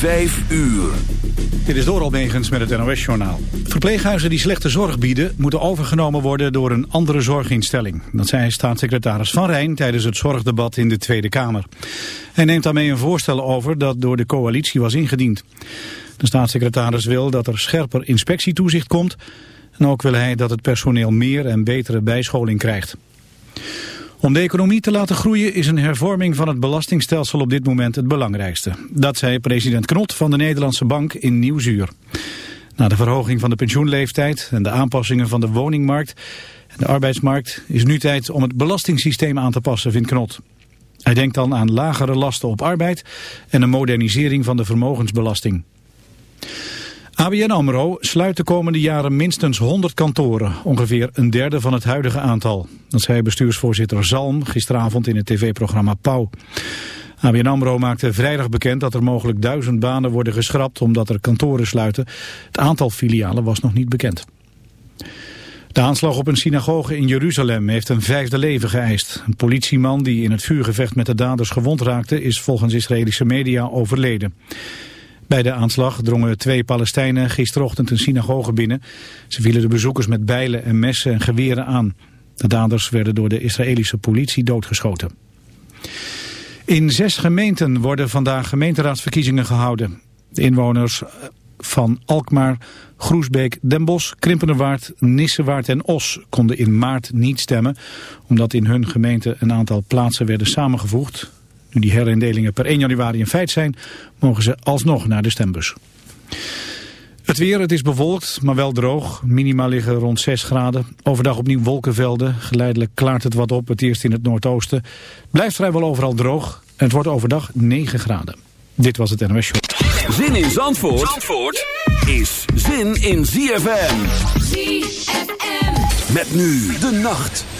Vijf uur. Dit is door Almegens met het NOS-journaal. Verpleeghuizen die slechte zorg bieden... moeten overgenomen worden door een andere zorginstelling. Dat zei staatssecretaris Van Rijn tijdens het zorgdebat in de Tweede Kamer. Hij neemt daarmee een voorstel over dat door de coalitie was ingediend. De staatssecretaris wil dat er scherper inspectietoezicht komt... en ook wil hij dat het personeel meer en betere bijscholing krijgt. Om de economie te laten groeien is een hervorming van het belastingstelsel op dit moment het belangrijkste. Dat zei president Knot van de Nederlandse Bank in Nieuwzuur. Na de verhoging van de pensioenleeftijd en de aanpassingen van de woningmarkt en de arbeidsmarkt is nu tijd om het belastingssysteem aan te passen, vindt Knot. Hij denkt dan aan lagere lasten op arbeid en een modernisering van de vermogensbelasting. ABN AMRO sluit de komende jaren minstens 100 kantoren, ongeveer een derde van het huidige aantal. Dat zei bestuursvoorzitter Zalm gisteravond in het tv-programma Pauw. ABN AMRO maakte vrijdag bekend dat er mogelijk duizend banen worden geschrapt omdat er kantoren sluiten. Het aantal filialen was nog niet bekend. De aanslag op een synagoge in Jeruzalem heeft een vijfde leven geëist. Een politieman die in het vuurgevecht met de daders gewond raakte is volgens Israëlische media overleden. Bij de aanslag drongen twee Palestijnen gisterochtend een synagoge binnen. Ze vielen de bezoekers met bijlen en messen en geweren aan. De daders werden door de Israëlische politie doodgeschoten. In zes gemeenten worden vandaag gemeenteraadsverkiezingen gehouden. De inwoners van Alkmaar, Groesbeek, Den Bosch, Krimpenerwaard, Nissewaard en Os konden in maart niet stemmen, omdat in hun gemeente een aantal plaatsen werden samengevoegd. Nu die herindelingen per 1 januari een feit zijn, mogen ze alsnog naar de stembus. Het weer, het is bewolkt, maar wel droog. Minima liggen rond 6 graden. Overdag opnieuw wolkenvelden. Geleidelijk klaart het wat op, het eerst in het noordoosten. Blijft vrijwel overal droog. En het wordt overdag 9 graden. Dit was het NOS Show. Zin in Zandvoort, Zandvoort is zin in ZFM. ZFM. Met nu de nacht.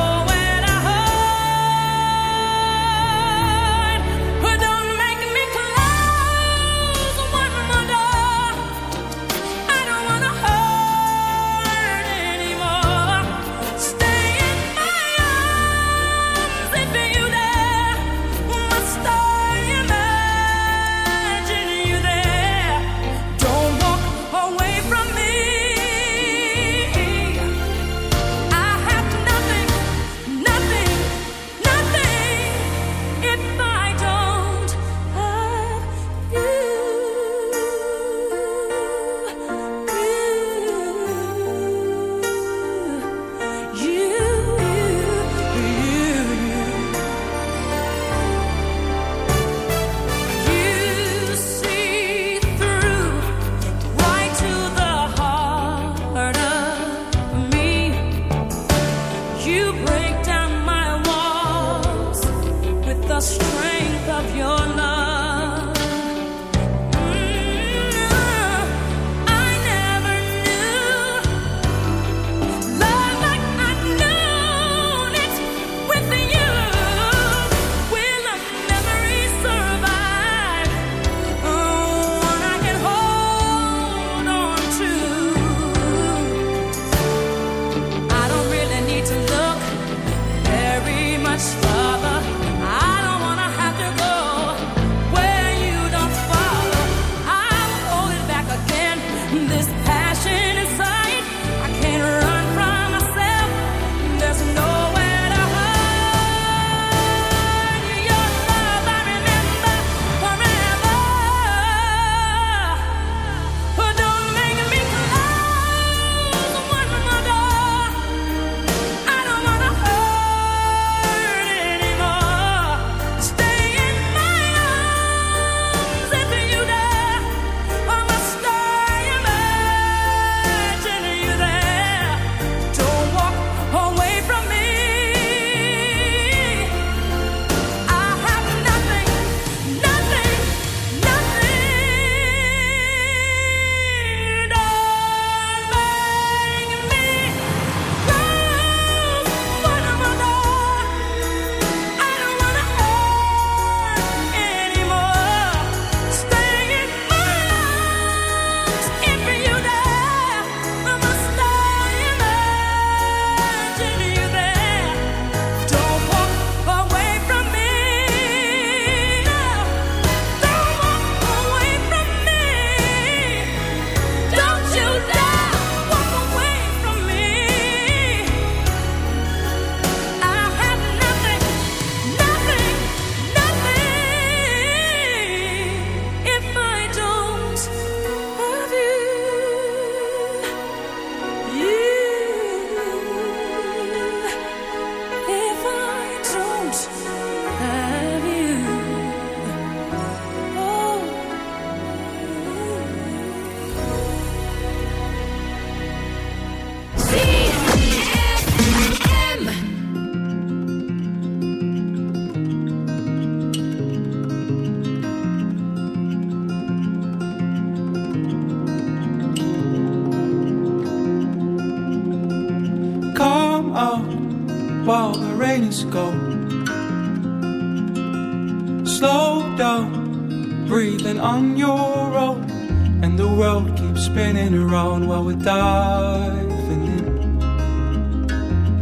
while we're diving in.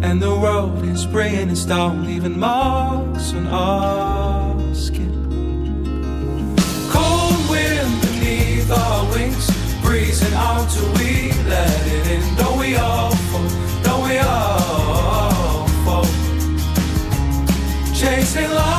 And the road is spraying us down, leaving marks on our skin. Cold wind beneath our wings, breezing out till we let it in. Don't we all fall? Don't we all fall? Chasing love.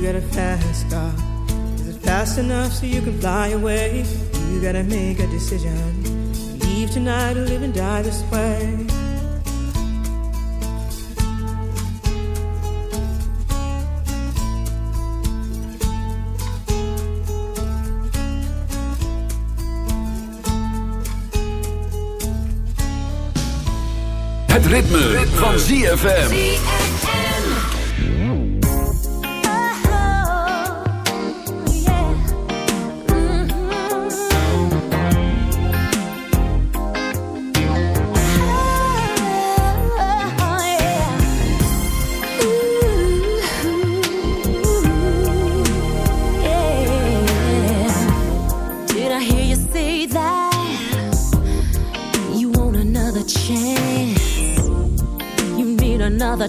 You got a fast car. Is it fast enough so you can fly away? You gotta make a decision. Leave tonight or live and die this way. Het ritme, van ZFM.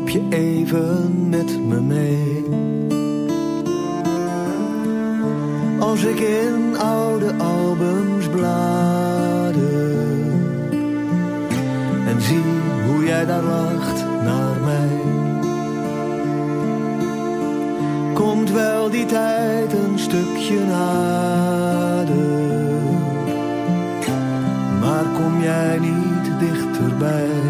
loop je even met me mee. Als ik in oude albums blader en zie hoe jij daar lacht naar mij. Komt wel die tijd een stukje nader, maar kom jij niet dichterbij.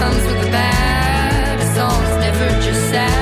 comes with the bad It's always never just sad.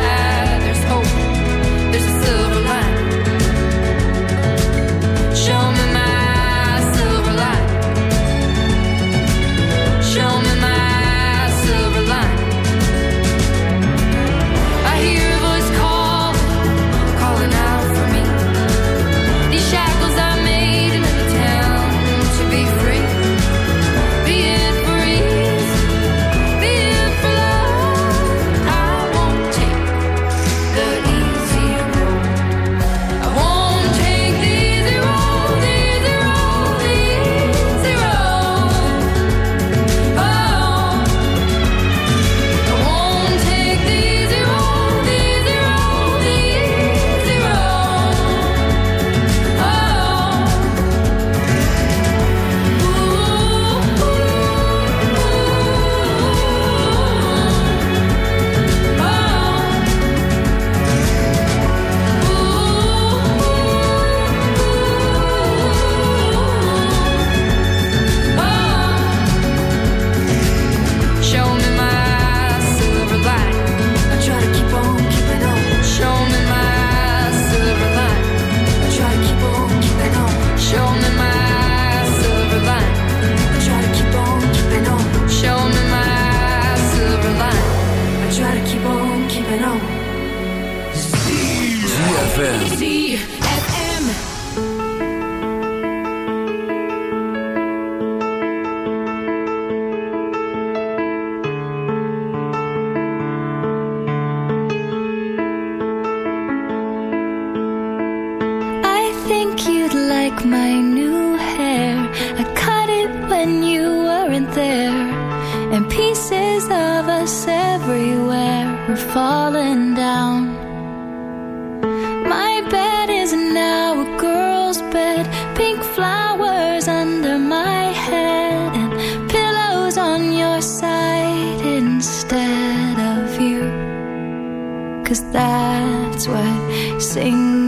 Cause that's what sings.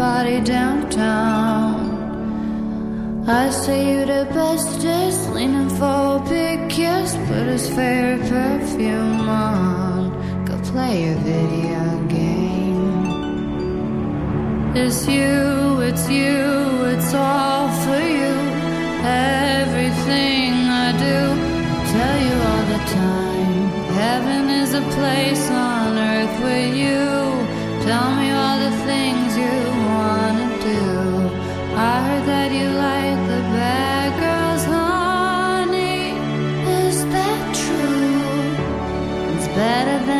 Take body downtown. I say you the bestest, leaning for a big kiss, put his favorite perfume on, go play a video game. It's you, it's you, it's all for you. Everything I do, I tell you all the time. Heaven is a place on earth with you. Tell me all the things you wanna do. I heard that you like the bad girls, honey. Is that true? It's better than